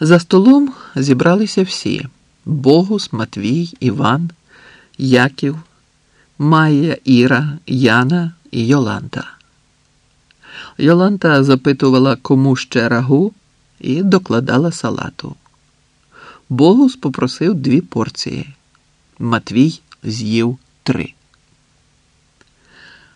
За столом зібралися всі: Богус, Матвій, Іван, Яків, Майя, Іра, Яна і Йоланта. Йоланта запитувала, кому ще рагу, і докладала салату. Богус попросив дві порції. Матвій з'їв три.